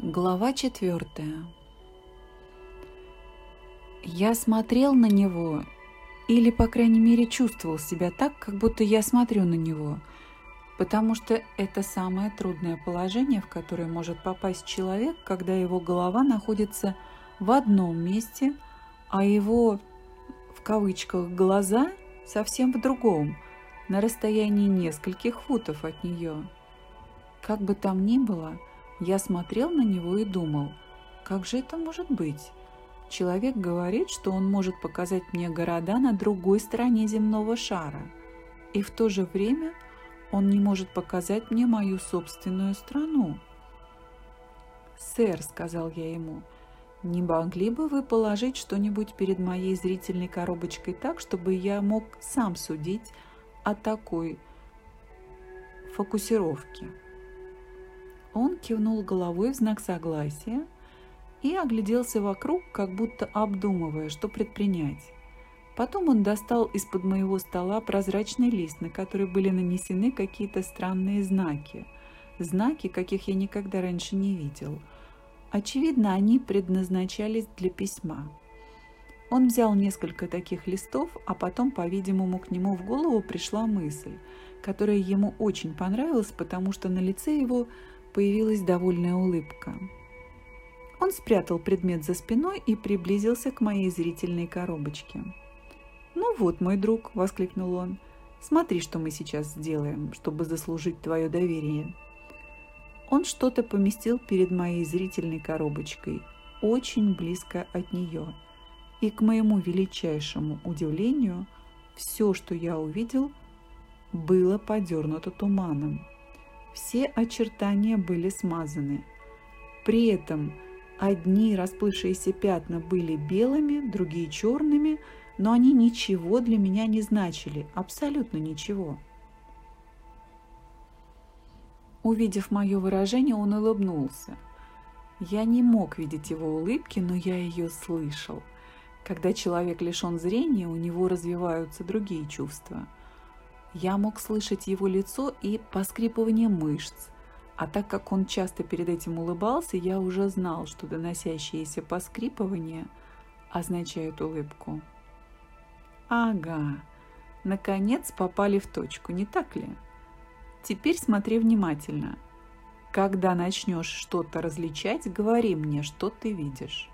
Глава четвертая. Я смотрел на него, или, по крайней мере, чувствовал себя так, как будто я смотрю на него, потому что это самое трудное положение, в которое может попасть человек, когда его голова находится в одном месте, а его, в кавычках, глаза совсем в другом, на расстоянии нескольких футов от нее. Как бы там ни было, я смотрел на него и думал, как же это может быть? Человек говорит, что он может показать мне города на другой стороне земного шара, и в то же время он не может показать мне мою собственную страну. «Сэр», — сказал я ему, — «не могли бы вы положить что-нибудь перед моей зрительной коробочкой так, чтобы я мог сам судить о такой фокусировке?» Он кивнул головой в знак согласия и огляделся вокруг, как будто обдумывая, что предпринять. Потом он достал из-под моего стола прозрачный лист, на который были нанесены какие-то странные знаки. Знаки, каких я никогда раньше не видел. Очевидно, они предназначались для письма. Он взял несколько таких листов, а потом, по-видимому, к нему в голову пришла мысль, которая ему очень понравилась, потому что на лице его появилась довольная улыбка. Он спрятал предмет за спиной и приблизился к моей зрительной коробочке. «Ну вот, мой друг», — воскликнул он, — «смотри, что мы сейчас сделаем, чтобы заслужить твое доверие». Он что-то поместил перед моей зрительной коробочкой, очень близко от нее. И к моему величайшему удивлению, все, что я увидел, было подернуто туманом все очертания были смазаны. При этом одни расплывшиеся пятна были белыми, другие черными, но они ничего для меня не значили, абсолютно ничего. Увидев мое выражение, он улыбнулся. Я не мог видеть его улыбки, но я ее слышал. Когда человек лишен зрения, у него развиваются другие чувства – я мог слышать его лицо и поскрипывание мышц, а так как он часто перед этим улыбался, я уже знал, что доносящиеся поскрипывания означают улыбку. Ага, наконец попали в точку, не так ли? Теперь смотри внимательно. Когда начнешь что-то различать, говори мне, что ты видишь.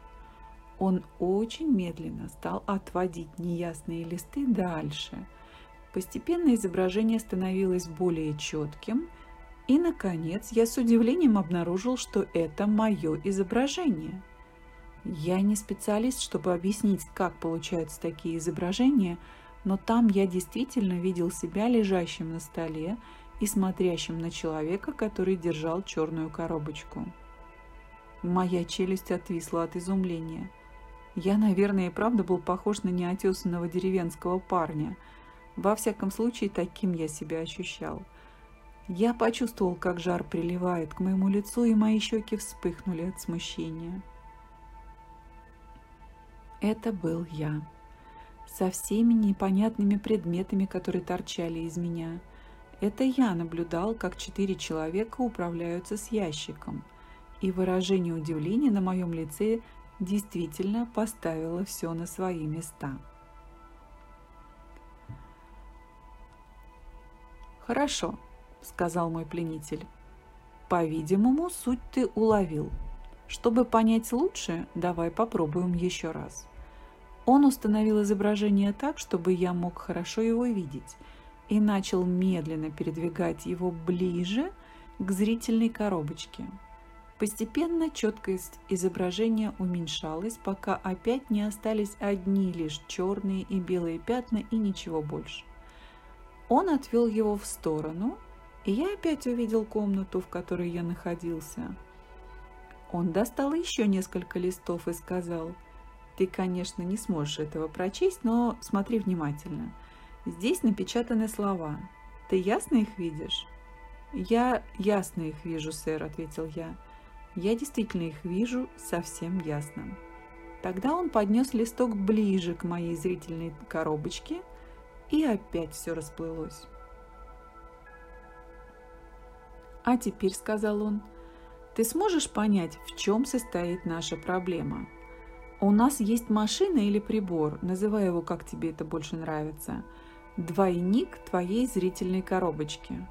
Он очень медленно стал отводить неясные листы дальше – Постепенно изображение становилось более четким, и, наконец, я с удивлением обнаружил, что это мое изображение. Я не специалист, чтобы объяснить, как получаются такие изображения, но там я действительно видел себя лежащим на столе и смотрящим на человека, который держал черную коробочку. Моя челюсть отвисла от изумления. Я, наверное, и правда был похож на неотесанного деревенского парня – во всяком случае, таким я себя ощущал. Я почувствовал, как жар приливает к моему лицу, и мои щеки вспыхнули от смущения. Это был я. Со всеми непонятными предметами, которые торчали из меня. Это я наблюдал, как четыре человека управляются с ящиком. И выражение удивления на моем лице действительно поставило все на свои места. «Хорошо», — сказал мой пленитель. «По-видимому, суть ты уловил. Чтобы понять лучше, давай попробуем еще раз». Он установил изображение так, чтобы я мог хорошо его видеть, и начал медленно передвигать его ближе к зрительной коробочке. Постепенно четкость изображения уменьшалась, пока опять не остались одни лишь черные и белые пятна и ничего больше. Он отвел его в сторону, и я опять увидел комнату, в которой я находился. Он достал еще несколько листов и сказал, «Ты, конечно, не сможешь этого прочесть, но смотри внимательно. Здесь напечатаны слова. Ты ясно их видишь?» «Я ясно их вижу, сэр», — ответил я. «Я действительно их вижу совсем ясно». Тогда он поднес листок ближе к моей зрительной коробочке — и опять все расплылось. «А теперь», — сказал он, Ты сможешь понять, в чем состоит наша проблема? У нас есть машина или прибор, называй его, как тебе это больше нравится, двойник твоей зрительной коробочки.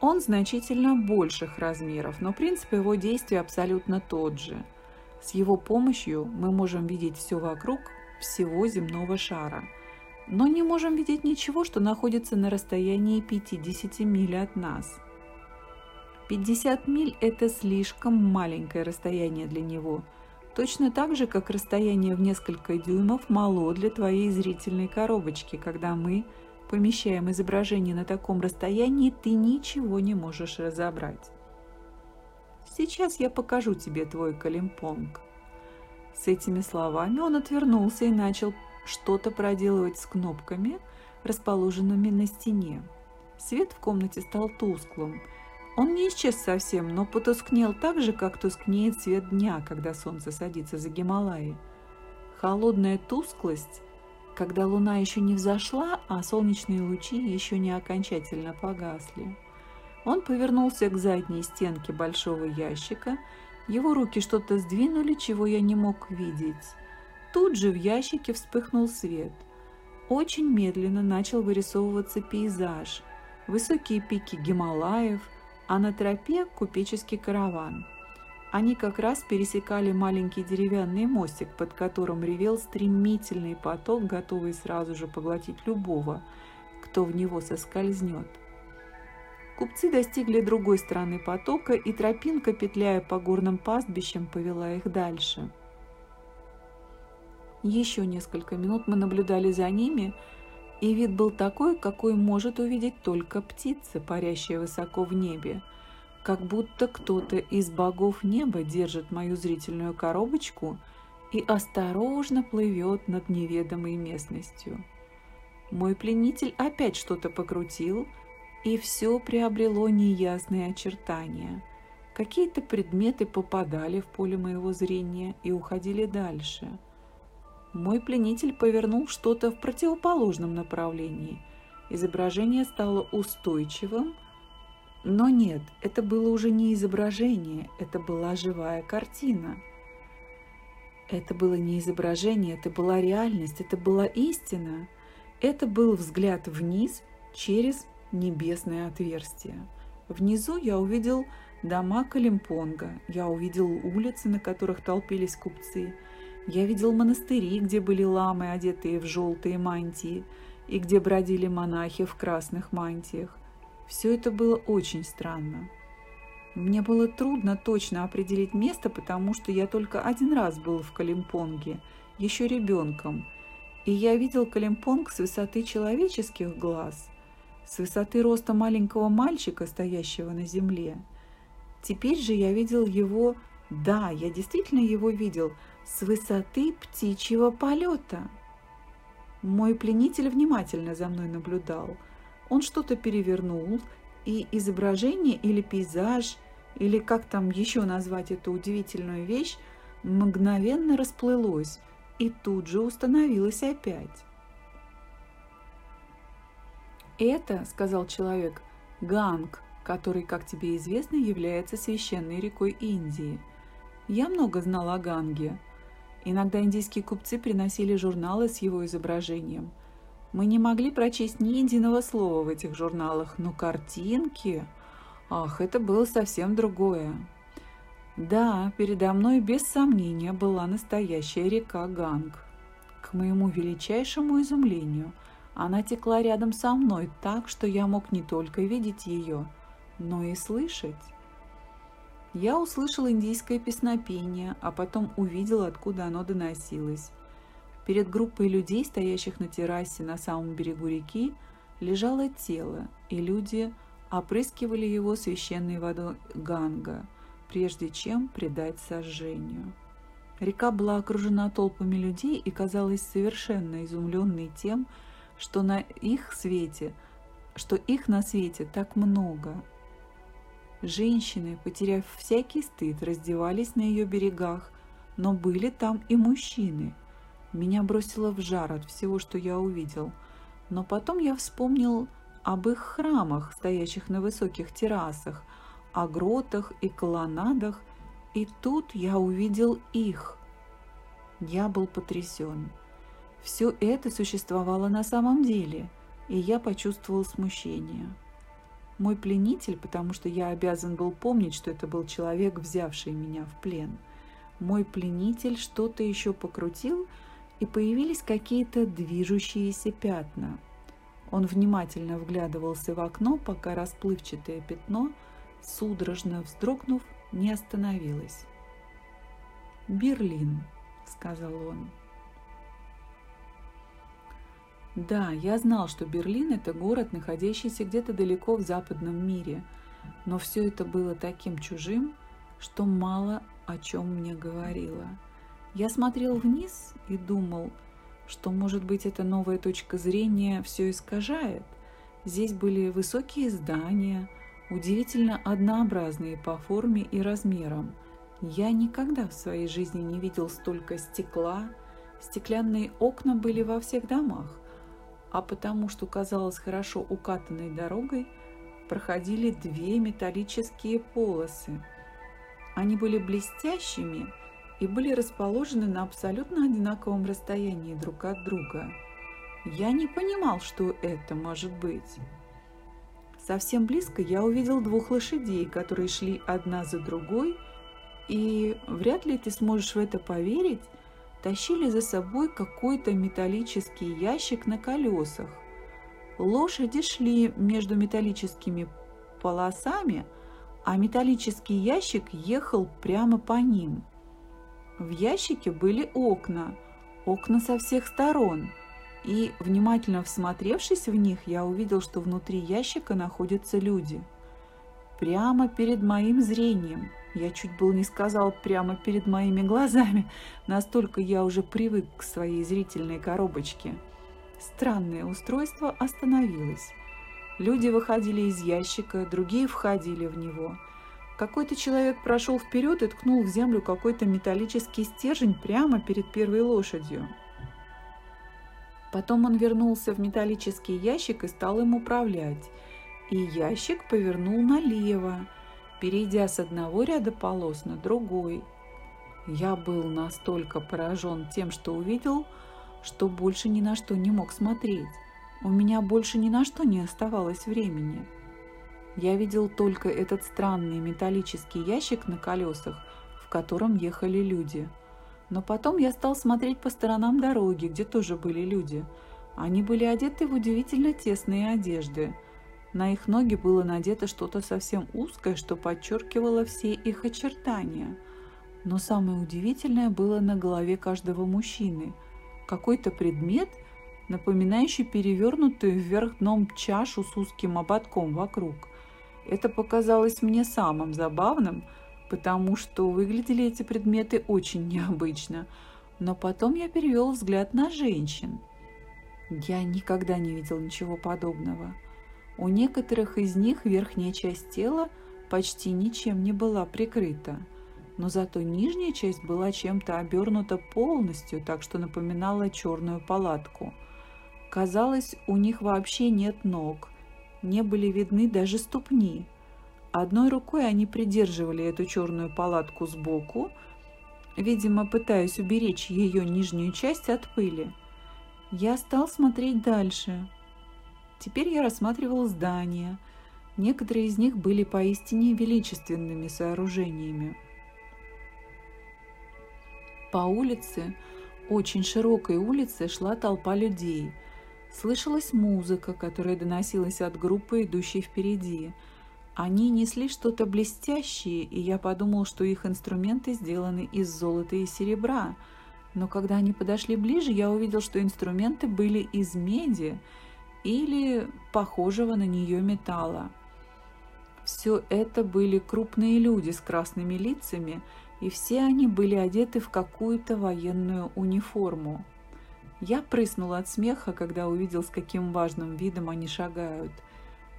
Он значительно больших размеров, но принцип его действия абсолютно тот же. С его помощью мы можем видеть все вокруг всего земного шара, но не можем видеть ничего, что находится на расстоянии 50 миль от нас. 50 миль – это слишком маленькое расстояние для него – Точно так же, как расстояние в несколько дюймов мало для твоей зрительной коробочки. Когда мы помещаем изображение на таком расстоянии, ты ничего не можешь разобрать. Сейчас я покажу тебе твой калимпонг. С этими словами он отвернулся и начал что-то проделывать с кнопками, расположенными на стене. Свет в комнате стал тусклым – он не исчез совсем, но потускнел так же, как тускнеет свет дня, когда солнце садится за Гималаи. Холодная тусклость, когда луна еще не взошла, а солнечные лучи еще не окончательно погасли. Он повернулся к задней стенке большого ящика, его руки что-то сдвинули, чего я не мог видеть. Тут же в ящике вспыхнул свет. Очень медленно начал вырисовываться пейзаж. Высокие пики Гималаев – а на тропе купеческий караван. Они как раз пересекали маленький деревянный мостик, под которым ревел стремительный поток, готовый сразу же поглотить любого, кто в него соскользнет. Купцы достигли другой стороны потока, и тропинка, петляя по горным пастбищам, повела их дальше. Еще несколько минут мы наблюдали за ними, и вид был такой, какой может увидеть только птица, парящая высоко в небе, как будто кто-то из богов неба держит мою зрительную коробочку и осторожно плывет над неведомой местностью. Мой пленитель опять что-то покрутил, и все приобрело неясные очертания. Какие-то предметы попадали в поле моего зрения и уходили дальше – мой пленитель повернул что-то в противоположном направлении. Изображение стало устойчивым, но нет, это было уже не изображение, это была живая картина. Это было не изображение, это была реальность, это была истина. Это был взгляд вниз через небесное отверстие. Внизу я увидел дома Калимпонга, я увидел улицы, на которых толпились купцы – я видел монастыри, где были ламы, одетые в желтые мантии, и где бродили монахи в красных мантиях. Все это было очень странно. Мне было трудно точно определить место, потому что я только один раз был в Калимпонге, еще ребенком, и я видел Калимпонг с высоты человеческих глаз, с высоты роста маленького мальчика, стоящего на земле. Теперь же я видел его, да, я действительно его видел – с высоты птичьего полета. Мой пленитель внимательно за мной наблюдал. Он что-то перевернул, и изображение или пейзаж, или как там еще назвать эту удивительную вещь, мгновенно расплылось и тут же установилось опять. «Это, — сказал человек, — Ганг, который, как тебе известно, является священной рекой Индии. Я много знал о Ганге, Иногда индийские купцы приносили журналы с его изображением. Мы не могли прочесть ни единого слова в этих журналах, но картинки... Ах, это было совсем другое. Да, передо мной без сомнения была настоящая река Ганг. К моему величайшему изумлению, она текла рядом со мной так, что я мог не только видеть ее, но и слышать. Я услышал индийское песнопение, а потом увидел, откуда оно доносилось. Перед группой людей, стоящих на террасе на самом берегу реки, лежало тело, и люди опрыскивали его священной водой Ганга, прежде чем предать сожжению. Река была окружена толпами людей и казалась совершенно изумленной тем, что на их свете, что их на свете так много, Женщины, потеряв всякий стыд, раздевались на ее берегах, но были там и мужчины. Меня бросило в жар от всего, что я увидел. Но потом я вспомнил об их храмах, стоящих на высоких террасах, о гротах и колоннадах И тут я увидел их. Я был потрясен. Все это существовало на самом деле, и я почувствовал смущение. Мой пленитель, потому что я обязан был помнить, что это был человек, взявший меня в плен. Мой пленитель что-то еще покрутил, и появились какие-то движущиеся пятна. Он внимательно вглядывался в окно, пока расплывчатое пятно, судорожно вздрогнув, не остановилось. «Берлин», — сказал он. Да, я знал, что Берлин – это город, находящийся где-то далеко в западном мире, но все это было таким чужим, что мало о чем мне говорило. Я смотрел вниз и думал, что, может быть, эта новая точка зрения все искажает. Здесь были высокие здания, удивительно однообразные по форме и размерам. Я никогда в своей жизни не видел столько стекла. Стеклянные окна были во всех домах а потому что казалось хорошо укатанной дорогой, проходили две металлические полосы. Они были блестящими и были расположены на абсолютно одинаковом расстоянии друг от друга. Я не понимал, что это может быть. Совсем близко я увидел двух лошадей, которые шли одна за другой, и вряд ли ты сможешь в это поверить, тащили за собой какой-то металлический ящик на колесах. Лошади шли между металлическими полосами, а металлический ящик ехал прямо по ним. В ящике были окна, окна со всех сторон, и, внимательно всмотревшись в них, я увидел, что внутри ящика находятся люди. Прямо перед моим зрением – я чуть было не сказал прямо перед моими глазами, настолько я уже привык к своей зрительной коробочке. Странное устройство остановилось. Люди выходили из ящика, другие входили в него. Какой-то человек прошел вперед и ткнул в землю какой-то металлический стержень прямо перед первой лошадью. Потом он вернулся в металлический ящик и стал им управлять. И ящик повернул налево, перейдя с одного ряда полос на другой. Я был настолько поражен тем, что увидел, что больше ни на что не мог смотреть. У меня больше ни на что не оставалось времени. Я видел только этот странный металлический ящик на колесах, в котором ехали люди. Но потом я стал смотреть по сторонам дороги, где тоже были люди. Они были одеты в удивительно тесные одежды – на их ноги было надето что-то совсем узкое, что подчеркивало все их очертания. Но самое удивительное было на голове каждого мужчины. Какой-то предмет, напоминающий перевернутую вверх дном чашу с узким ободком вокруг. Это показалось мне самым забавным, потому что выглядели эти предметы очень необычно. Но потом я перевел взгляд на женщин. Я никогда не видел ничего подобного. У некоторых из них верхняя часть тела почти ничем не была прикрыта, но зато нижняя часть была чем-то обернута полностью, так что напоминала черную палатку. Казалось, у них вообще нет ног, не были видны даже ступни. Одной рукой они придерживали эту черную палатку сбоку, видимо, пытаясь уберечь ее нижнюю часть от пыли. Я стал смотреть дальше – Теперь я рассматривал здания. Некоторые из них были поистине величественными сооружениями. По улице, очень широкой улице, шла толпа людей. Слышалась музыка, которая доносилась от группы, идущей впереди. Они несли что-то блестящее, и я подумал, что их инструменты сделаны из золота и серебра. Но когда они подошли ближе, я увидел, что инструменты были из меди, или похожего на нее металла. Все это были крупные люди с красными лицами, и все они были одеты в какую-то военную униформу. Я прыснула от смеха, когда увидел, с каким важным видом они шагают.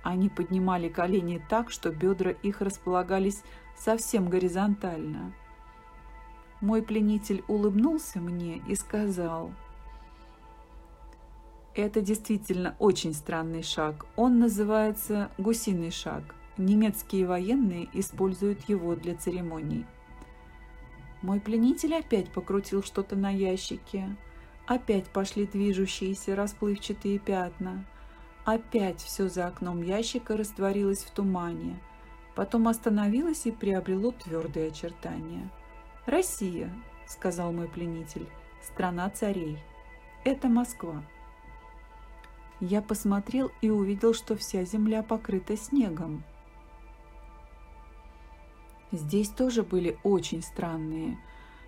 Они поднимали колени так, что бедра их располагались совсем горизонтально. Мой пленитель улыбнулся мне и сказал – это действительно очень странный шаг. Он называется гусиный шаг. Немецкие военные используют его для церемоний. Мой пленитель опять покрутил что-то на ящике. Опять пошли движущиеся расплывчатые пятна. Опять все за окном ящика растворилось в тумане. Потом остановилось и приобрело твердые очертания. «Россия», — сказал мой пленитель, — «страна царей. Это Москва». Я посмотрел и увидел, что вся земля покрыта снегом. Здесь тоже были очень странные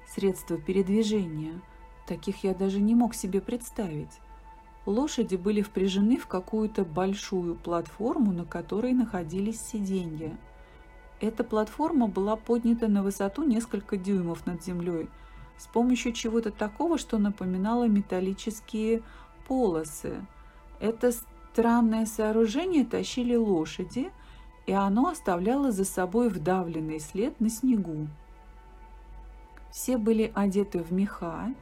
средства передвижения. Таких я даже не мог себе представить. Лошади были впряжены в какую-то большую платформу, на которой находились сиденья. Эта платформа была поднята на высоту несколько дюймов над землей с помощью чего-то такого, что напоминало металлические полосы. Это странное сооружение тащили лошади – и оно оставляло за собой вдавленный след на снегу. Все были одеты в меха,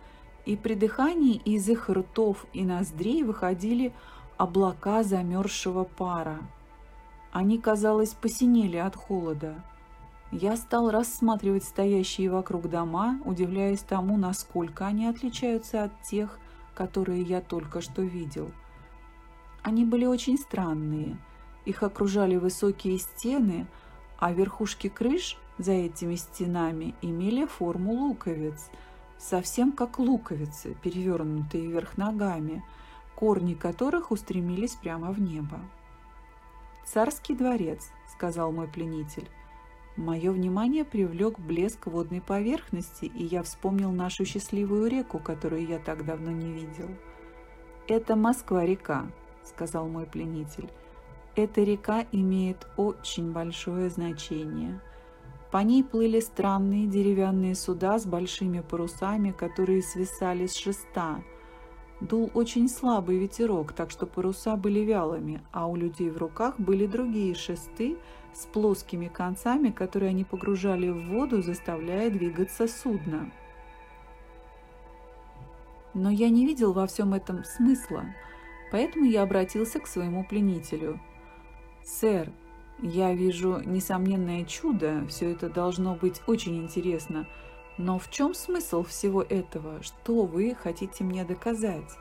и при дыхании из их ртов и ноздрей выходили облака замерзшего пара. Они, казалось, посинели от холода. Я стал рассматривать стоящие вокруг дома, удивляясь тому, насколько они отличаются от тех, которые я только что видел. Они были очень странные – их окружали высокие стены, а верхушки крыш за этими стенами имели форму луковиц, совсем как луковицы, перевернутые вверх ногами, корни которых устремились прямо в небо. «Царский дворец», — сказал мой пленитель. Мое внимание привлек блеск водной поверхности, и я вспомнил нашу счастливую реку, которую я так давно не видел. «Это Москва-река», — сказал мой пленитель. Эта река имеет очень большое значение. По ней плыли странные деревянные суда с большими парусами, которые свисали с шеста. Дул очень слабый ветерок, так что паруса были вялыми, а у людей в руках были другие шесты с плоскими концами, которые они погружали в воду, заставляя двигаться судно. Но я не видел во всем этом смысла, поэтому я обратился к своему пленителю – «Сэр, я вижу несомненное чудо, все это должно быть очень интересно. Но в чем смысл всего этого? Что вы хотите мне доказать?»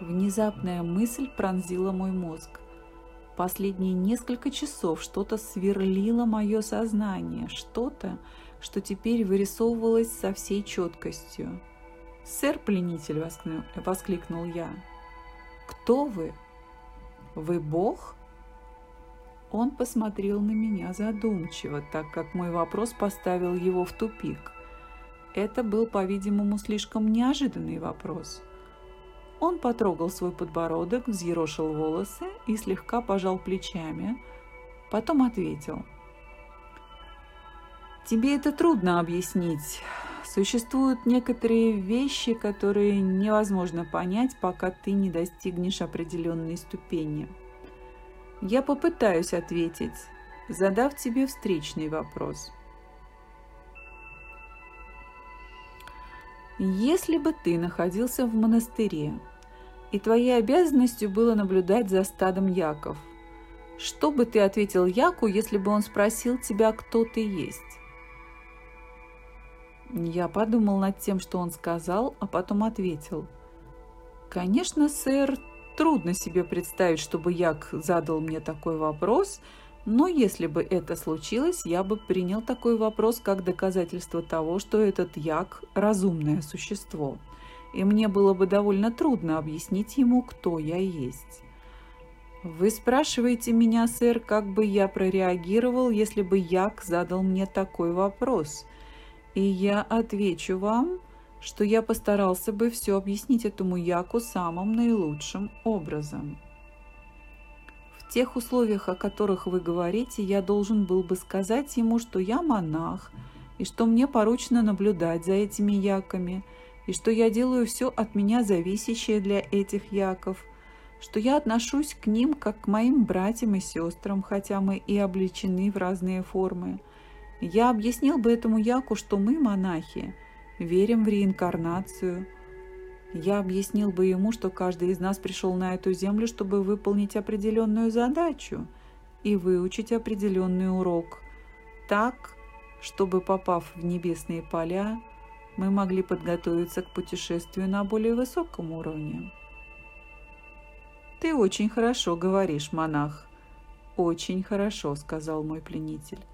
Внезапная мысль пронзила мой мозг. Последние несколько часов что-то сверлило мое сознание, что-то, что теперь вырисовывалось со всей четкостью. «Сэр-пленитель!» – воскликнул я. «Кто вы?» «Вы Бог?» Он посмотрел на меня задумчиво, так как мой вопрос поставил его в тупик. Это был, по-видимому, слишком неожиданный вопрос. Он потрогал свой подбородок, взъерошил волосы и слегка пожал плечами, потом ответил. «Тебе это трудно объяснить. Существуют некоторые вещи, которые невозможно понять, пока ты не достигнешь определенной ступени. Я попытаюсь ответить, задав тебе встречный вопрос. Если бы ты находился в монастыре, и твоей обязанностью было наблюдать за стадом яков, что бы ты ответил Яку, если бы он спросил тебя, кто ты есть? Я подумал над тем, что он сказал, а потом ответил. «Конечно, сэр, трудно себе представить, чтобы Як задал мне такой вопрос, но если бы это случилось, я бы принял такой вопрос как доказательство того, что этот Як – разумное существо, и мне было бы довольно трудно объяснить ему, кто я есть». «Вы спрашиваете меня, сэр, как бы я прореагировал, если бы Як задал мне такой вопрос?» И я отвечу вам, что я постарался бы все объяснить этому Яку самым наилучшим образом. В тех условиях, о которых вы говорите, я должен был бы сказать ему, что я монах, и что мне поручено наблюдать за этими яками, и что я делаю все от меня зависящее для этих яков, что я отношусь к ним как к моим братьям и сестрам, хотя мы и обличены в разные формы – я объяснил бы этому Яку, что мы, монахи, верим в реинкарнацию. Я объяснил бы ему, что каждый из нас пришел на эту землю, чтобы выполнить определенную задачу и выучить определенный урок. Так, чтобы, попав в небесные поля, мы могли подготовиться к путешествию на более высоком уровне. «Ты очень хорошо говоришь, монах», «Очень хорошо», — сказал мой пленитель.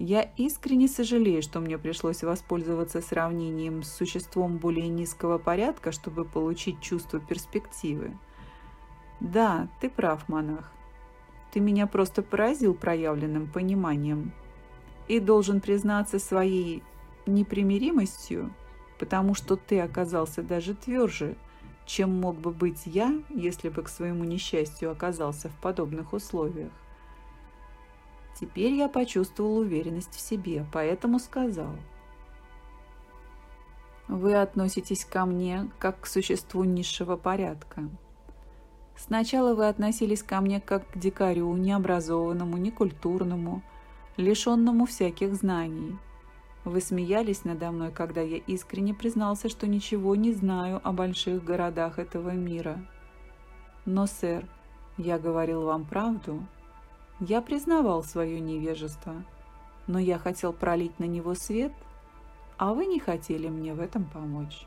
Я искренне сожалею, что мне пришлось воспользоваться сравнением с существом более низкого порядка, чтобы получить чувство перспективы. Да, ты прав, монах. Ты меня просто поразил проявленным пониманием. И должен признаться своей непримиримостью, потому что ты оказался даже тверже, чем мог бы быть я, если бы к своему несчастью оказался в подобных условиях. Теперь я почувствовал уверенность в себе, поэтому сказал. Вы относитесь ко мне как к существу низшего порядка. Сначала вы относились ко мне как к дикарю, необразованному, некультурному, лишенному всяких знаний. Вы смеялись надо мной, когда я искренне признался, что ничего не знаю о больших городах этого мира. Но, сэр, я говорил вам правду, я признавал свое невежество, но я хотел пролить на него свет, а вы не хотели мне в этом помочь.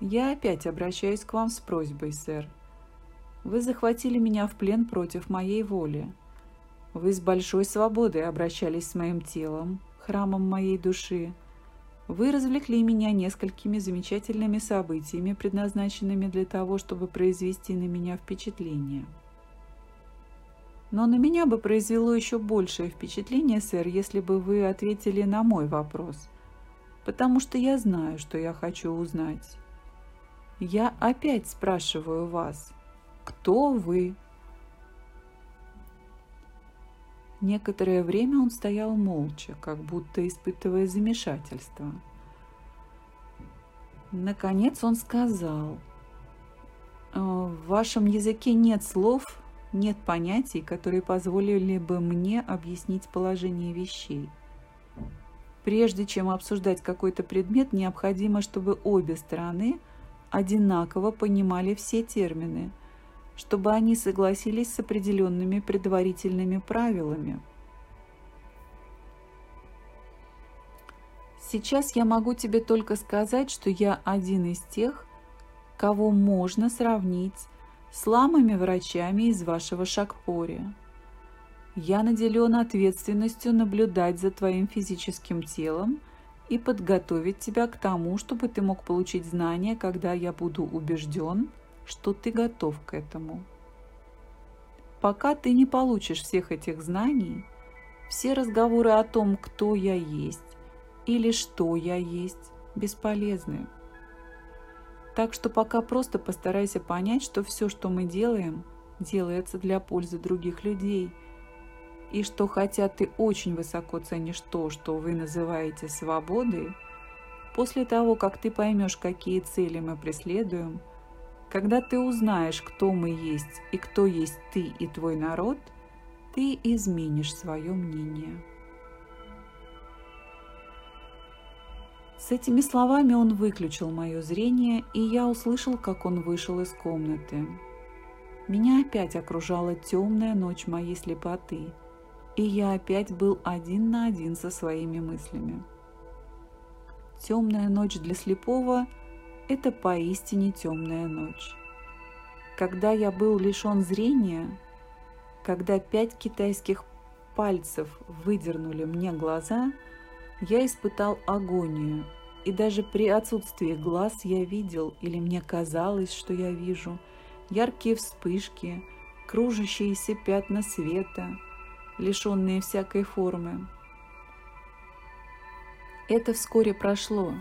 Я опять обращаюсь к вам с просьбой, сэр. Вы захватили меня в плен против моей воли. Вы с большой свободой обращались с моим телом, храмом моей души. Вы развлекли меня несколькими замечательными событиями, предназначенными для того, чтобы произвести на меня впечатление. Но на меня бы произвело еще большее впечатление, сэр, если бы вы ответили на мой вопрос. Потому что я знаю, что я хочу узнать. Я опять спрашиваю вас, кто вы? Некоторое время он стоял молча, как будто испытывая замешательство. Наконец он сказал, «Э, «В вашем языке нет слов, нет понятий, которые позволили бы мне объяснить положение вещей. Прежде чем обсуждать какой-то предмет, необходимо, чтобы обе стороны одинаково понимали все термины, чтобы они согласились с определенными предварительными правилами. Сейчас я могу тебе только сказать, что я один из тех, кого можно сравнить с ламами-врачами из вашего Шакпори. Я наделен ответственностью наблюдать за твоим физическим телом и подготовить тебя к тому, чтобы ты мог получить знания, когда я буду убежден, что ты готов к этому. Пока ты не получишь всех этих знаний, все разговоры о том, кто я есть или что я есть, бесполезны. Так что пока просто постарайся понять, что все, что мы делаем, делается для пользы других людей. И что хотя ты очень высоко ценишь то, что вы называете свободой, после того, как ты поймешь, какие цели мы преследуем, когда ты узнаешь, кто мы есть и кто есть ты и твой народ, ты изменишь свое мнение. С этими словами он выключил мое зрение, и я услышал, как он вышел из комнаты. Меня опять окружала темная ночь моей слепоты, и я опять был один на один со своими мыслями. Темная ночь для слепого – это поистине темная ночь. Когда я был лишен зрения, когда пять китайских пальцев выдернули мне глаза – я испытал агонию, и даже при отсутствии глаз я видел, или мне казалось, что я вижу, яркие вспышки, кружащиеся пятна света, лишенные всякой формы. Это вскоре прошло,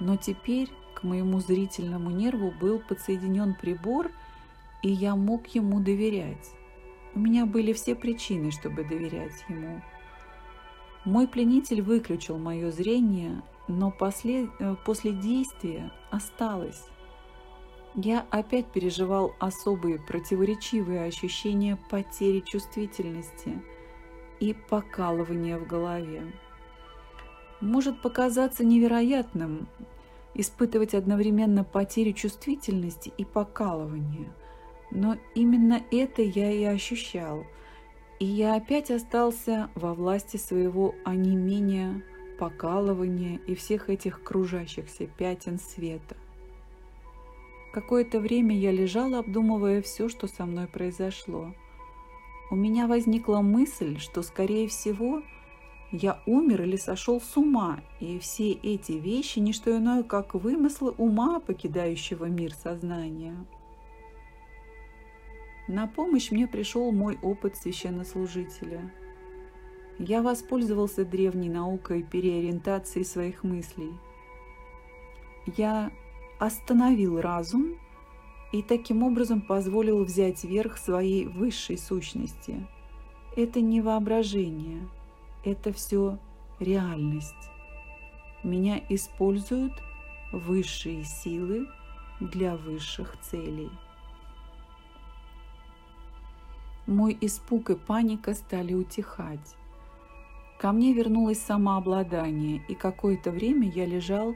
но теперь к моему зрительному нерву был подсоединен прибор, и я мог ему доверять. У меня были все причины, чтобы доверять ему. Мой пленитель выключил мое зрение, но после, э, после действия осталось. Я опять переживал особые противоречивые ощущения потери чувствительности и покалывания в голове. Может показаться невероятным испытывать одновременно потерю чувствительности и покалывание, но именно это я и ощущал – И я опять остался во власти своего онемения, покалывания и всех этих кружащихся пятен света. Какое-то время я лежала, обдумывая все, что со мной произошло. У меня возникла мысль, что, скорее всего, я умер или сошел с ума, и все эти вещи – не что иное, как вымыслы ума, покидающего мир сознания. На помощь мне пришел мой опыт священнослужителя. Я воспользовался древней наукой переориентации своих мыслей. Я остановил разум и таким образом позволил взять верх своей высшей сущности. Это не воображение – это все реальность. Меня используют высшие силы для высших целей. Мой испуг и паника стали утихать. Ко мне вернулось самообладание, и какое-то время я лежал,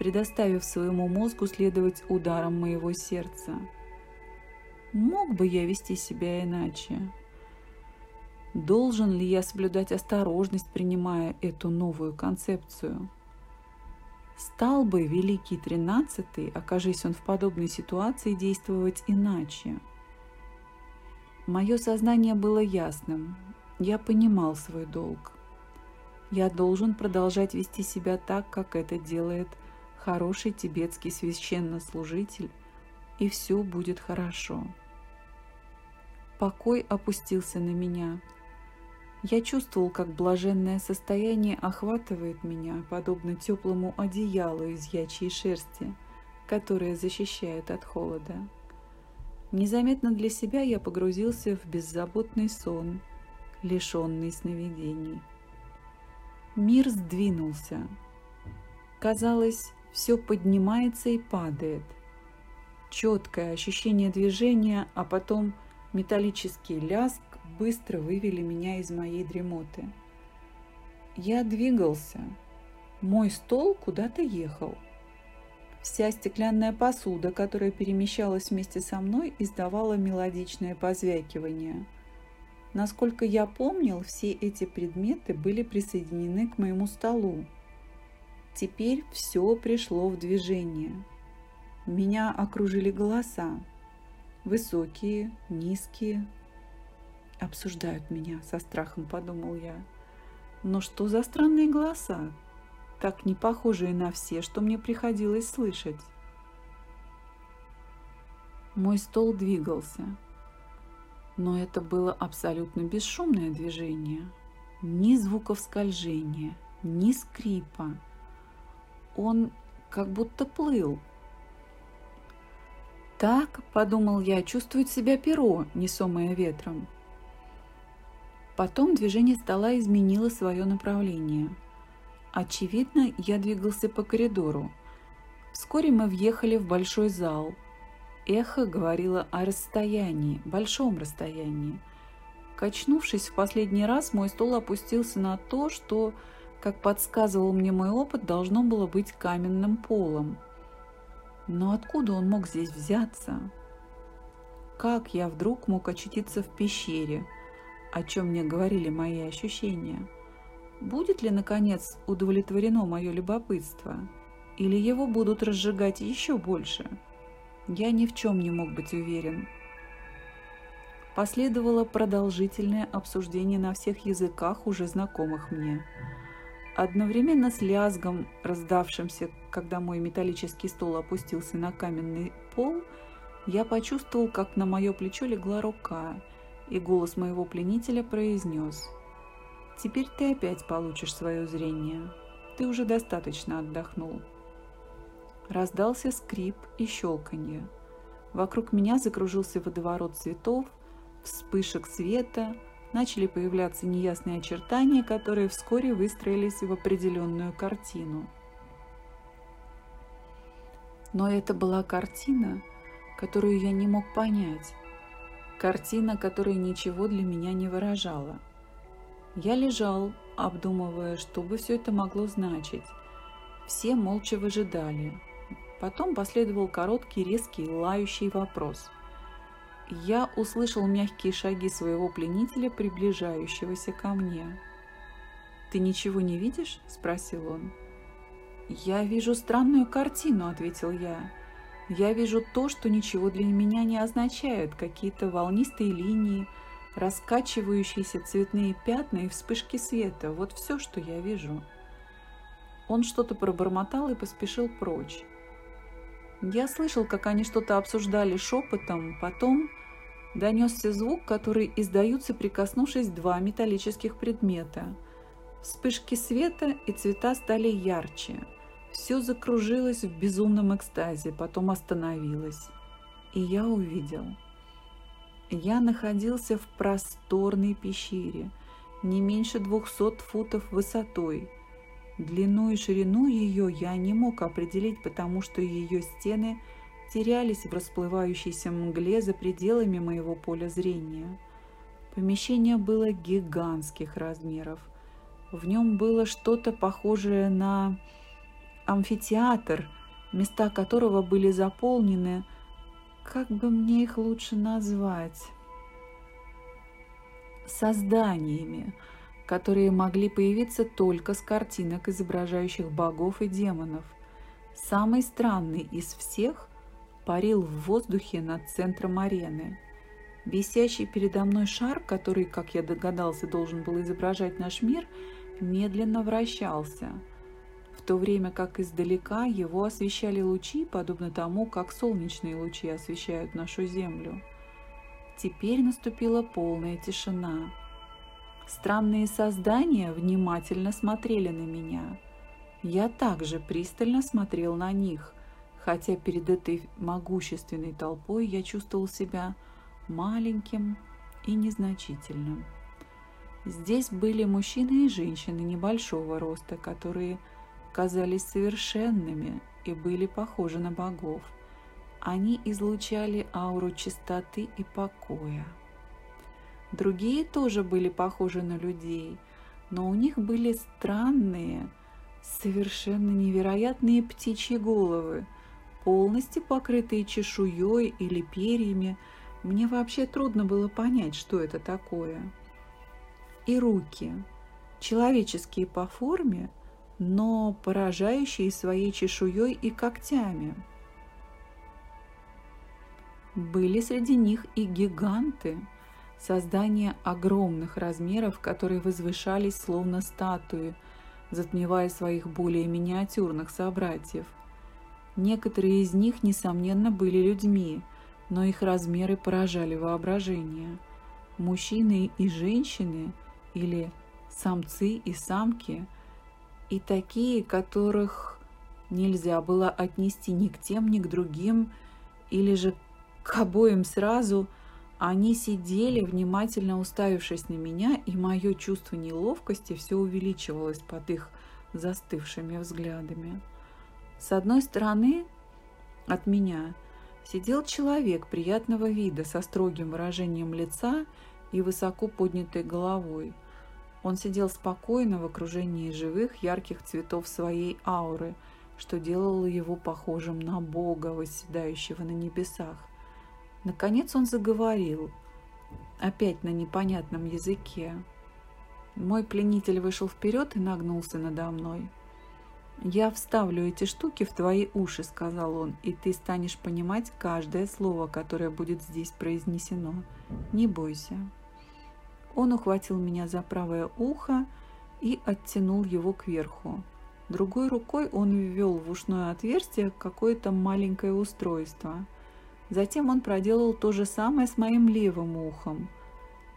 предоставив своему мозгу следовать ударам моего сердца. Мог бы я вести себя иначе? Должен ли я соблюдать осторожность, принимая эту новую концепцию? Стал бы Великий Тринадцатый, окажись он в подобной ситуации, действовать иначе? Мое сознание было ясным. Я понимал свой долг. Я должен продолжать вести себя так, как это делает хороший тибетский священнослужитель, и все будет хорошо. Покой опустился на меня – я чувствовал, как блаженное состояние охватывает меня, подобно теплому одеялу из ячьей шерсти, которое защищает от холода. Незаметно для себя я погрузился в беззаботный сон, лишенный сновидений. Мир сдвинулся. Казалось, все поднимается и падает. Четкое ощущение движения, а потом металлический ляск быстро вывели меня из моей дремоты. Я двигался. Мой стол куда-то ехал. Вся стеклянная посуда, которая перемещалась вместе со мной, издавала мелодичное позвякивание. Насколько я помнил, все эти предметы были присоединены к моему столу. Теперь все пришло в движение. Меня окружили голоса. Высокие, низкие, Обсуждают меня, со страхом подумал я. Но что за странные голоса, так не похожие на все, что мне приходилось слышать? Мой стол двигался, но это было абсолютно бесшумное движение. Ни звуков скольжения, ни скрипа. Он как будто плыл. Так, подумал я, чувствует себя перо, несомое ветром. Потом движение стола изменило свое направление. Очевидно, я двигался по коридору. Вскоре мы въехали в большой зал. Эхо говорило о расстоянии, большом расстоянии. Качнувшись в последний раз, мой стол опустился на то, что, как подсказывал мне мой опыт, должно было быть каменным полом. Но откуда он мог здесь взяться? Как я вдруг мог очутиться в пещере – о чем мне говорили мои ощущения. Будет ли, наконец, удовлетворено мое любопытство? Или его будут разжигать еще больше? Я ни в чем не мог быть уверен. Последовало продолжительное обсуждение на всех языках, уже знакомых мне. Одновременно с лязгом, раздавшимся, когда мой металлический стол опустился на каменный пол, я почувствовал, как на мое плечо легла рука – и голос моего пленителя произнес «Теперь ты опять получишь свое зрение. Ты уже достаточно отдохнул». Раздался скрип и щелканье. Вокруг меня закружился водоворот цветов, вспышек света, начали появляться неясные очертания, которые вскоре выстроились в определенную картину. Но это была картина, которую я не мог понять, Картина, которая ничего для меня не выражала. Я лежал, обдумывая, что бы все это могло значить. Все молча выжидали. Потом последовал короткий, резкий, лающий вопрос. я услышал мягкие шаги своего пленителя, приближающегося ко мне. «Ты ничего не видишь?» – спросил он. «Я вижу странную картину», – ответил я. «Я вижу то, что ничего для меня не означает, какие-то волнистые линии, раскачивающиеся цветные пятна и вспышки света. Вот все, что я вижу». Он что-то пробормотал и поспешил прочь. Я слышал, как они что-то обсуждали шепотом, потом донесся звук, который издаются, прикоснувшись два металлических предмета. Вспышки света и цвета стали ярче. Все закружилось в безумном экстазе, потом остановилось. И я увидел. Я находился в просторной пещере, не меньше двухсот футов высотой. Длину и ширину ее я не мог определить, потому что ее стены терялись в расплывающейся мгле за пределами моего поля зрения. Помещение было гигантских размеров. В нем было что-то похожее на амфитеатр, места которого были заполнены, как бы мне их лучше назвать, созданиями, которые могли появиться только с картинок, изображающих богов и демонов. Самый странный из всех парил в воздухе над центром арены. Висящий передо мной шар, который, как я догадался, должен был изображать наш мир, медленно вращался – то время как издалека его освещали лучи, подобно тому, как солнечные лучи освещают нашу Землю. Теперь наступила полная тишина. Странные создания внимательно смотрели на меня. Я также пристально смотрел на них, хотя перед этой могущественной толпой я чувствовал себя маленьким и незначительным. Здесь были мужчины и женщины небольшого роста, которые казались совершенными и были похожи на богов. Они излучали ауру чистоты и покоя. Другие тоже были похожи на людей, но у них были странные, совершенно невероятные птичьи головы, полностью покрытые чешуей или перьями. Мне вообще трудно было понять, что это такое. И руки, человеческие по форме, но поражающие своей чешуей и когтями. Были среди них и гиганты, создания огромных размеров, которые возвышались словно статуи, затмевая своих более миниатюрных собратьев. Некоторые из них, несомненно, были людьми, но их размеры поражали воображение. Мужчины и женщины, или самцы и самки – и такие, которых нельзя было отнести ни к тем, ни к другим, или же к обоим сразу, они сидели, внимательно уставившись на меня, и мое чувство неловкости все увеличивалось под их застывшими взглядами. С одной стороны от меня сидел человек приятного вида со строгим выражением лица и высоко поднятой головой – он сидел спокойно в окружении живых ярких цветов своей ауры, что делало его похожим на Бога, восседающего на небесах. Наконец он заговорил, опять на непонятном языке. Мой пленитель вышел вперед и нагнулся надо мной. «Я вставлю эти штуки в твои уши», — сказал он, «и ты станешь понимать каждое слово, которое будет здесь произнесено. Не бойся». Он ухватил меня за правое ухо и оттянул его кверху. Другой рукой он ввел в ушное отверстие какое-то маленькое устройство. Затем он проделал то же самое с моим левым ухом.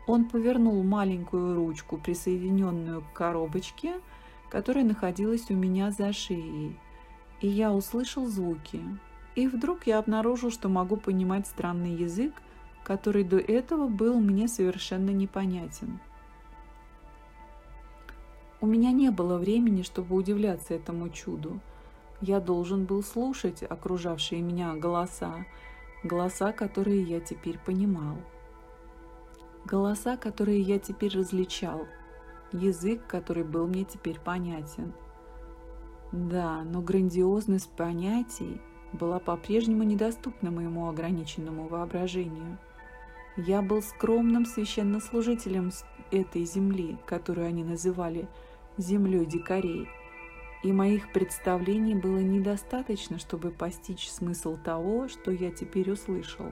Он повернул маленькую ручку, присоединенную к коробочке, которая находилась у меня за шеей. И я услышал звуки. И вдруг я обнаружил, что могу понимать странный язык, который до этого был мне совершенно непонятен. У меня не было времени, чтобы удивляться этому чуду. Я должен был слушать окружавшие меня голоса, голоса, которые я теперь понимал. Голоса, которые я теперь различал, язык, который был мне теперь понятен. Да, но грандиозность понятий была по-прежнему недоступна моему ограниченному воображению – Я был скромным священнослужителем этой земли, которую они называли «землей дикарей», и моих представлений было недостаточно, чтобы постичь смысл того, что я теперь услышал.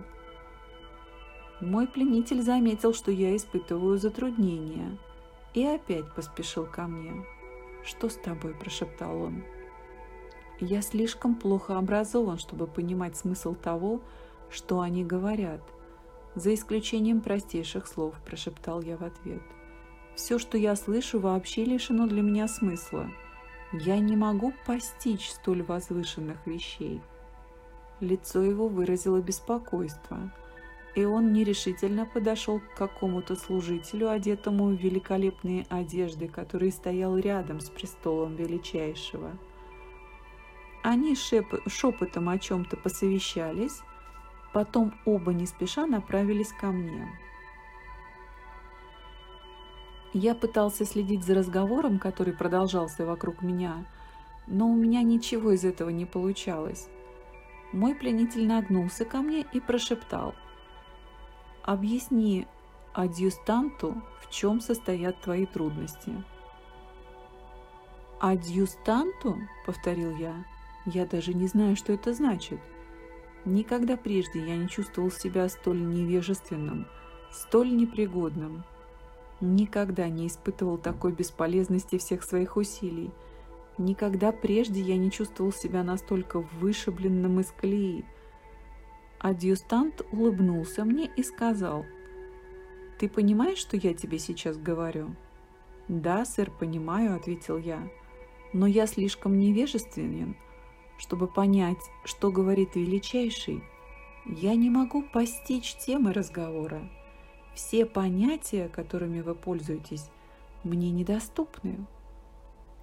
Мой пленитель заметил, что я испытываю затруднения, и опять поспешил ко мне. «Что с тобой?» – прошептал он. «Я слишком плохо образован, чтобы понимать смысл того, что они говорят, за исключением простейших слов», – прошептал я в ответ. «Все, что я слышу, вообще лишено для меня смысла. Я не могу постичь столь возвышенных вещей». Лицо его выразило беспокойство – и он нерешительно подошел к какому-то служителю, одетому в великолепные одежды, который стоял рядом с престолом величайшего. Они шеп- шепотом о чем-то посовещались, потом оба не спеша направились ко мне. Я пытался следить за разговором, который продолжался вокруг меня, но у меня ничего из этого не получалось. Мой пленитель нагнулся ко мне и прошептал – Объясни адъюстанту, в чем состоят твои трудности. «Адъюстанту?» – повторил я. «Я даже не знаю, что это значит. Никогда прежде я не чувствовал себя столь невежественным, столь непригодным. Никогда не испытывал такой бесполезности всех своих усилий. Никогда прежде я не чувствовал себя настолько вышибленным из колеи – Адъюстант улыбнулся мне и сказал, «Ты понимаешь, что я тебе сейчас говорю?» «Да, сэр, понимаю», — ответил я, «но я слишком невежественен, чтобы понять, что говорит величайший. Я не могу постичь темы разговора. Все понятия, которыми вы пользуетесь, мне недоступны».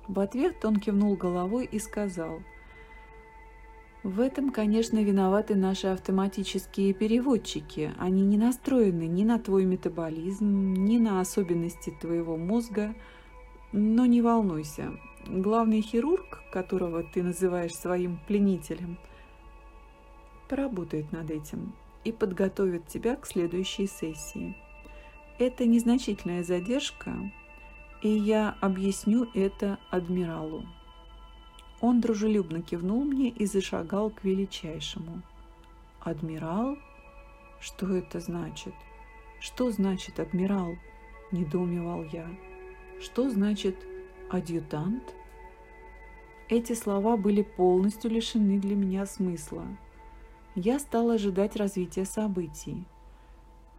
В ответ он кивнул головой и сказал — в этом, конечно, виноваты наши автоматические переводчики. Они не настроены ни на твой метаболизм, ни на особенности твоего мозга. Но не волнуйся, главный хирург, которого ты называешь своим пленителем, поработает над этим и подготовит тебя к следующей сессии. Это незначительная задержка, и я объясню это адмиралу. Он дружелюбно кивнул мне и зашагал к величайшему. «Адмирал? Что это значит? Что значит адмирал?» – недоумевал я. «Что значит адъютант?» Эти слова были полностью лишены для меня смысла. Я стал ожидать развития событий.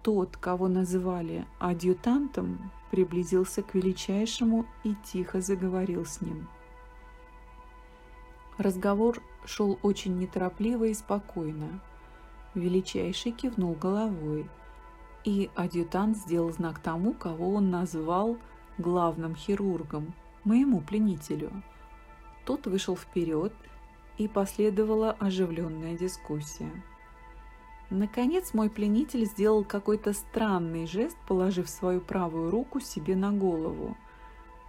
Тот, кого называли адъютантом, приблизился к величайшему и тихо заговорил с ним – Разговор шел очень неторопливо и спокойно. Величайший кивнул головой, и адъютант сделал знак тому, кого он назвал главным хирургом, моему пленителю. Тот вышел вперед, и последовала оживленная дискуссия. Наконец мой пленитель сделал какой-то странный жест, положив свою правую руку себе на голову,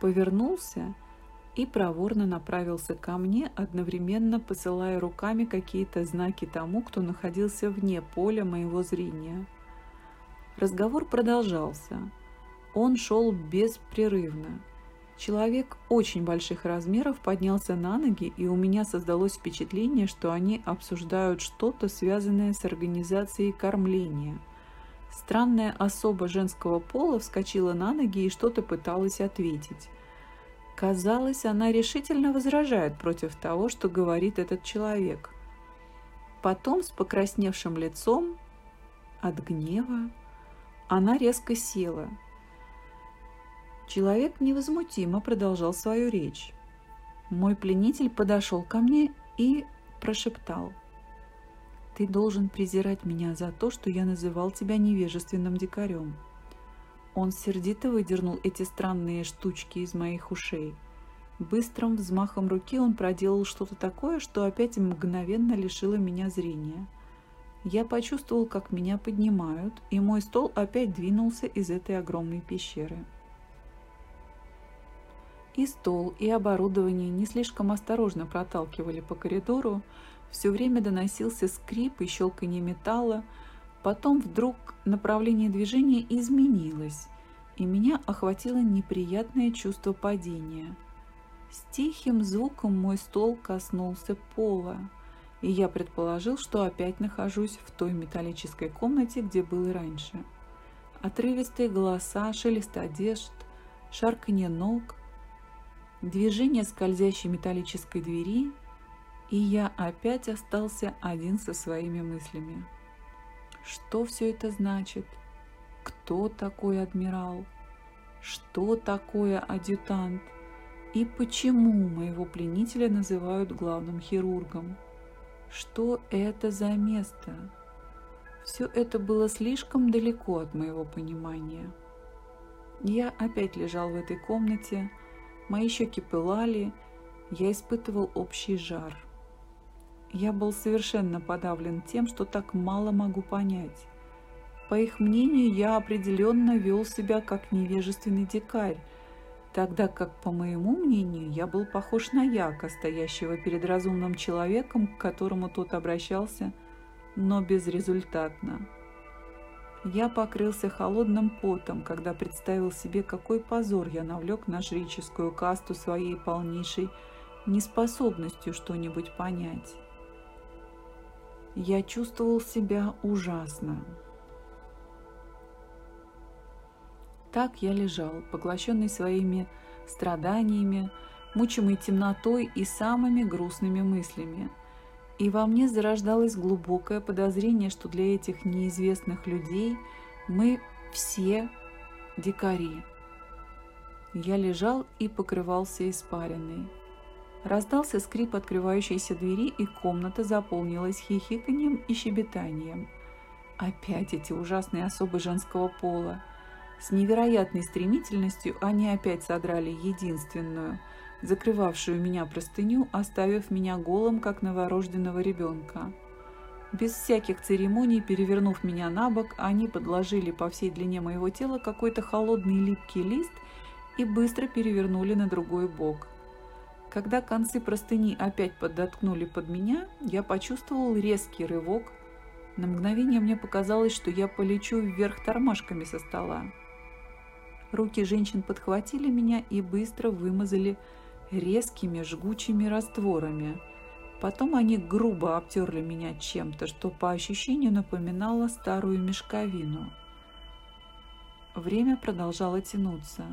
повернулся и проворно направился ко мне, одновременно посылая руками какие-то знаки тому, кто находился вне поля моего зрения. Разговор продолжался. Он шел беспрерывно. Человек очень больших размеров поднялся на ноги, и у меня создалось впечатление, что они обсуждают что-то, связанное с организацией кормления. Странная особа женского пола вскочила на ноги и что-то пыталась ответить. Казалось, она решительно возражает против того, что говорит этот человек. Потом с покрасневшим лицом от гнева она резко села. Человек невозмутимо продолжал свою речь. Мой пленитель подошел ко мне и прошептал. «Ты должен презирать меня за то, что я называл тебя невежественным дикарем. Он сердито выдернул эти странные штучки из моих ушей. Быстрым взмахом руки он проделал что-то такое, что опять мгновенно лишило меня зрения. Я почувствовал, как меня поднимают, и мой стол опять двинулся из этой огромной пещеры. И стол, и оборудование не слишком осторожно проталкивали по коридору, все время доносился скрип и щелканье металла, потом вдруг направление движения изменилось, и меня охватило неприятное чувство падения. С тихим звуком мой стол коснулся пола, и я предположил, что опять нахожусь в той металлической комнате, где был и раньше. Отрывистые голоса, шелест одежд, шарканье ног, движение скользящей металлической двери, и я опять остался один со своими мыслями. Что все это значит? Кто такой адмирал? Что такое адъютант? И почему моего пленителя называют главным хирургом? Что это за место? Все это было слишком далеко от моего понимания. Я опять лежал в этой комнате, мои щеки пылали, я испытывал общий жар. Я был совершенно подавлен тем, что так мало могу понять. По их мнению, я определенно вел себя как невежественный дикарь, тогда как, по моему мнению, я был похож на яка, стоящего перед разумным человеком, к которому тот обращался, но безрезультатно. Я покрылся холодным потом, когда представил себе, какой позор я навлек на жреческую касту своей полнейшей неспособностью что-нибудь понять. Я чувствовал себя ужасно. Так я лежал, поглощенный своими страданиями, мучимый темнотой и самыми грустными мыслями. И во мне зарождалось глубокое подозрение, что для этих неизвестных людей мы все дикари. Я лежал и покрывался испариной. Раздался скрип открывающейся двери, и комната заполнилась хихиканьем и щебетанием. Опять эти ужасные особы женского пола. С невероятной стремительностью они опять содрали единственную, закрывавшую меня простыню, оставив меня голым, как новорожденного ребенка. Без всяких церемоний, перевернув меня на бок, они подложили по всей длине моего тела какой-то холодный липкий лист и быстро перевернули на другой бок – когда концы простыни опять подоткнули под меня, я почувствовал резкий рывок. На мгновение мне показалось, что я полечу вверх тормашками со стола. Руки женщин подхватили меня и быстро вымазали резкими жгучими растворами. Потом они грубо обтерли меня чем-то, что по ощущению напоминало старую мешковину. Время продолжало тянуться.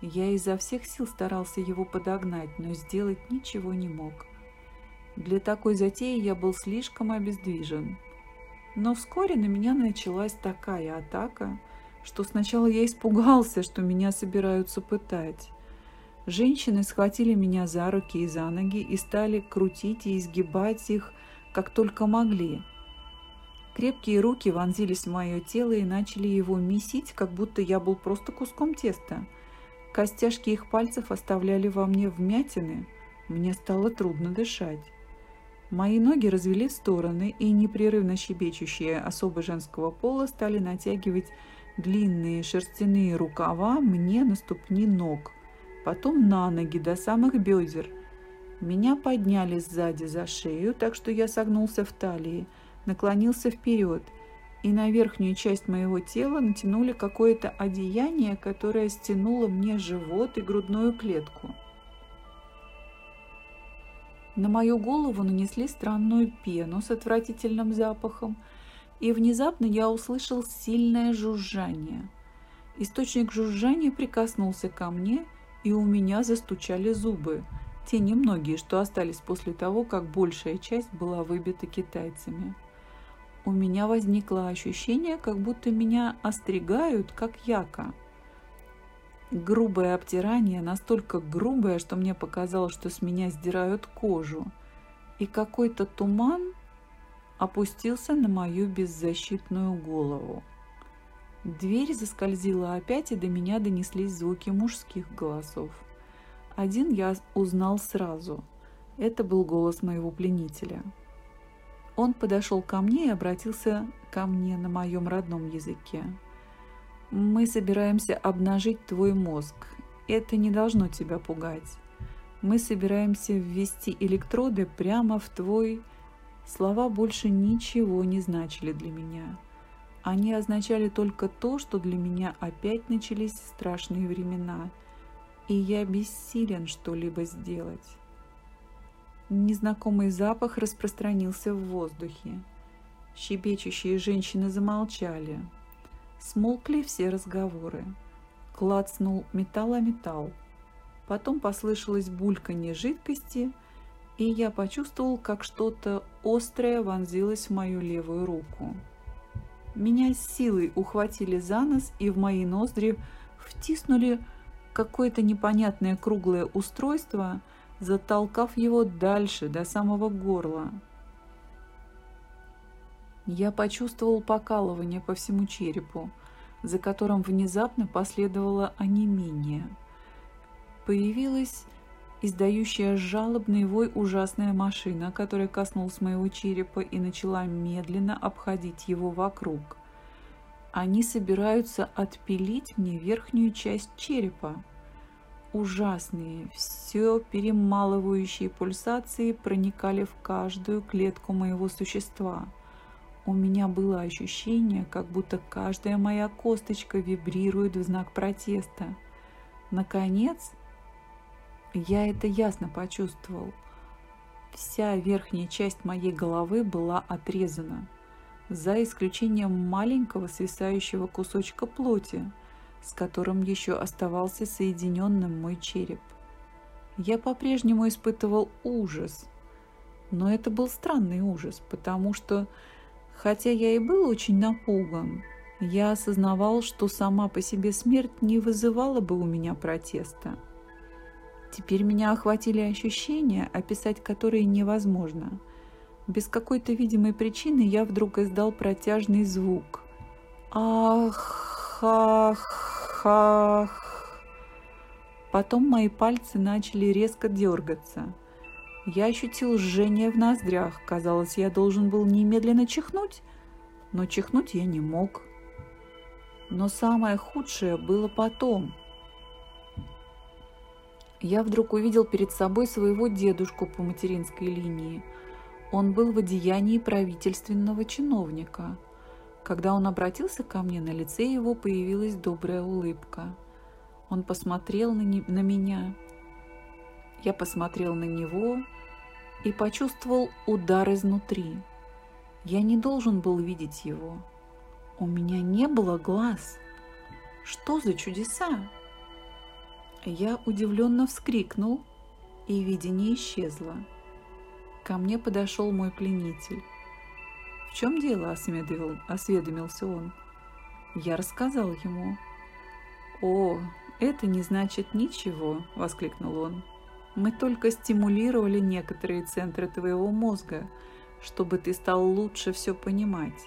Я изо всех сил старался его подогнать, но сделать ничего не мог. Для такой затеи я был слишком обездвижен. Но вскоре на меня началась такая атака, что сначала я испугался, что меня собираются пытать. Женщины схватили меня за руки и за ноги и стали крутить и изгибать их, как только могли. Крепкие руки вонзились в мое тело и начали его месить, как будто я был просто куском теста – Костяшки их пальцев оставляли во мне вмятины. Мне стало трудно дышать. Мои ноги развели в стороны, и непрерывно щебечущие особы женского пола стали натягивать длинные шерстяные рукава мне на ступни ног, потом на ноги до самых бедер. Меня подняли сзади за шею, так что я согнулся в талии, наклонился вперед – и на верхнюю часть моего тела натянули какое-то одеяние, которое стянуло мне живот и грудную клетку. На мою голову нанесли странную пену с отвратительным запахом, и внезапно я услышал сильное жужжание. Источник жужжания прикоснулся ко мне, и у меня застучали зубы, те немногие, что остались после того, как большая часть была выбита китайцами у меня возникло ощущение, как будто меня остригают, как яка. Грубое обтирание, настолько грубое, что мне показалось, что с меня сдирают кожу. И какой-то туман опустился на мою беззащитную голову. Дверь заскользила опять, и до меня донеслись звуки мужских голосов. Один я узнал сразу. Это был голос моего пленителя. Он подошел ко мне и обратился ко мне на моем родном языке. «Мы собираемся обнажить твой мозг. Это не должно тебя пугать. Мы собираемся ввести электроды прямо в твой...» Слова больше ничего не значили для меня. Они означали только то, что для меня опять начались страшные времена, и я бессилен что-либо сделать. Незнакомый запах распространился в воздухе. Щебечущие женщины замолчали. Смолкли все разговоры. Клацнул металл о металл. Потом послышалось бульканье жидкости, и я почувствовал, как что-то острое вонзилось в мою левую руку. Меня с силой ухватили за нос и в мои ноздри втиснули какое-то непонятное круглое устройство, затолкав его дальше, до самого горла. Я почувствовал покалывание по всему черепу, за которым внезапно последовало онемение. Появилась издающая жалобный вой ужасная машина, которая коснулась моего черепа и начала медленно обходить его вокруг. Они собираются отпилить мне верхнюю часть черепа. Ужасные, все перемалывающие пульсации проникали в каждую клетку моего существа. У меня было ощущение, как будто каждая моя косточка вибрирует в знак протеста. Наконец, я это ясно почувствовал. Вся верхняя часть моей головы была отрезана, за исключением маленького свисающего кусочка плоти, с которым еще оставался соединенным мой череп. Я по-прежнему испытывал ужас, но это был странный ужас, потому что, хотя я и был очень напуган, я осознавал, что сама по себе смерть не вызывала бы у меня протеста. Теперь меня охватили ощущения, описать которые невозможно. Без какой-то видимой причины я вдруг издал протяжный звук. Ах, ах, ах. Потом мои пальцы начали резко дергаться. Я ощутил жжение в ноздрях. Казалось, я должен был немедленно чихнуть, но чихнуть я не мог. Но самое худшее было потом – я вдруг увидел перед собой своего дедушку по материнской линии. Он был в одеянии правительственного чиновника. Когда он обратился ко мне, на лице его появилась добрая улыбка. Он посмотрел на, не, на меня. Я посмотрел на него и почувствовал удар изнутри. Я не должен был видеть его. У меня не было глаз. Что за чудеса? Я удивленно вскрикнул, и видение исчезло. Ко мне подошел мой пленитель. «В чем дело?» – осведомил, осведомился он. Я рассказал ему. «О, это не значит ничего!» – воскликнул он. «Мы только стимулировали некоторые центры твоего мозга, чтобы ты стал лучше все понимать.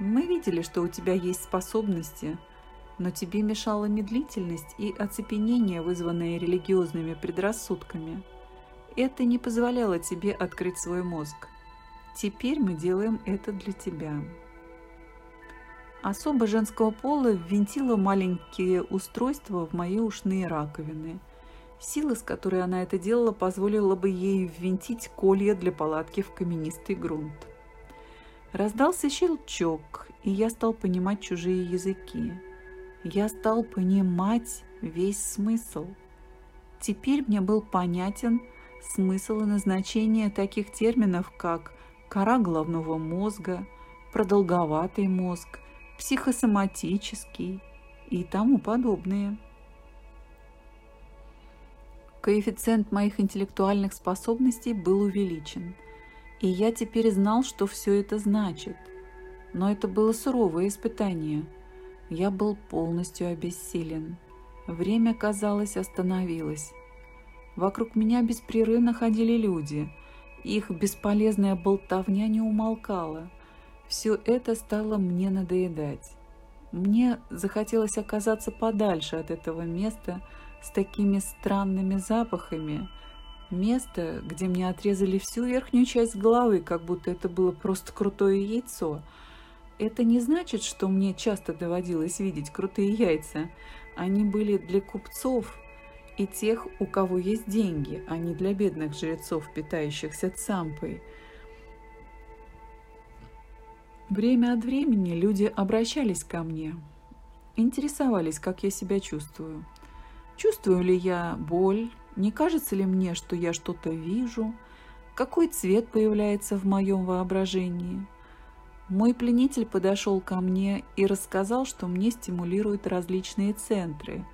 Мы видели, что у тебя есть способности – но тебе мешала медлительность и оцепенение, вызванные религиозными предрассудками. Это не позволяло тебе открыть свой мозг. Теперь мы делаем это для тебя. Особо женского пола ввинтила маленькие устройства в мои ушные раковины. Сила, с которой она это делала, позволила бы ей ввинтить колья для палатки в каменистый грунт. Раздался щелчок, и я стал понимать чужие языки я стал понимать весь смысл. Теперь мне был понятен смысл и назначение таких терминов, как кора головного мозга, продолговатый мозг, психосоматический и тому подобные. Коэффициент моих интеллектуальных способностей был увеличен, и я теперь знал, что все это значит. Но это было суровое испытание – я был полностью обессилен. Время, казалось, остановилось. Вокруг меня беспрерывно ходили люди. Их бесполезная болтовня не умолкала. Все это стало мне надоедать. Мне захотелось оказаться подальше от этого места с такими странными запахами. Место, где мне отрезали всю верхнюю часть головы, как будто это было просто крутое яйцо – это не значит, что мне часто доводилось видеть крутые яйца. Они были для купцов и тех, у кого есть деньги, а не для бедных жрецов, питающихся цампой. Время от времени люди обращались ко мне, интересовались, как я себя чувствую. Чувствую ли я боль, не кажется ли мне, что я что-то вижу, какой цвет появляется в моем воображении. Мой пленитель подошел ко мне и рассказал, что мне стимулируют различные центры,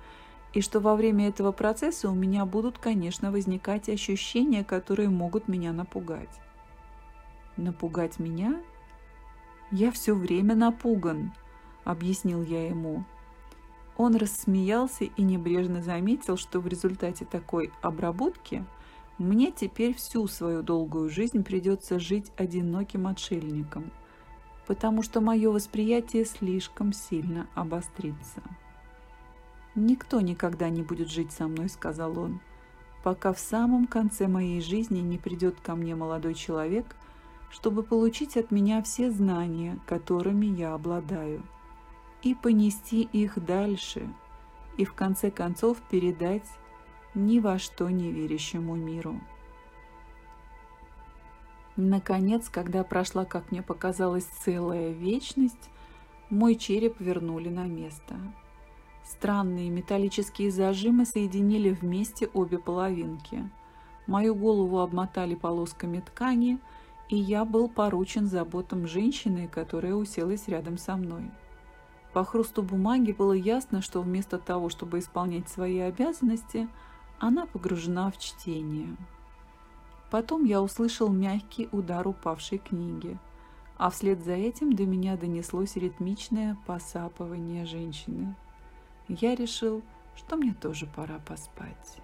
и что во время этого процесса у меня будут, конечно, возникать ощущения, которые могут меня напугать. Напугать меня? «Я все время напуган», — объяснил я ему. Он рассмеялся и небрежно заметил, что в результате такой обработки мне теперь всю свою долгую жизнь придется жить одиноким отшельником, потому что мое восприятие слишком сильно обострится. «Никто никогда не будет жить со мной», — сказал он, «пока в самом конце моей жизни не придет ко мне молодой человек — чтобы получить от меня все знания, которыми я обладаю, и понести их дальше, и в конце концов передать ни во что не верящему миру. Наконец, когда прошла, как мне показалось, целая вечность, мой череп вернули на место. Странные металлические зажимы соединили вместе обе половинки. Мою голову обмотали полосками ткани – и я был поручен заботам женщины, которая уселась рядом со мной. По хрусту бумаги было ясно, что вместо того, чтобы исполнять свои обязанности, она погружена в чтение. Потом я услышал мягкий удар упавшей книги, а вслед за этим до меня донеслось ритмичное посапывание женщины. Я решил, что мне тоже пора поспать.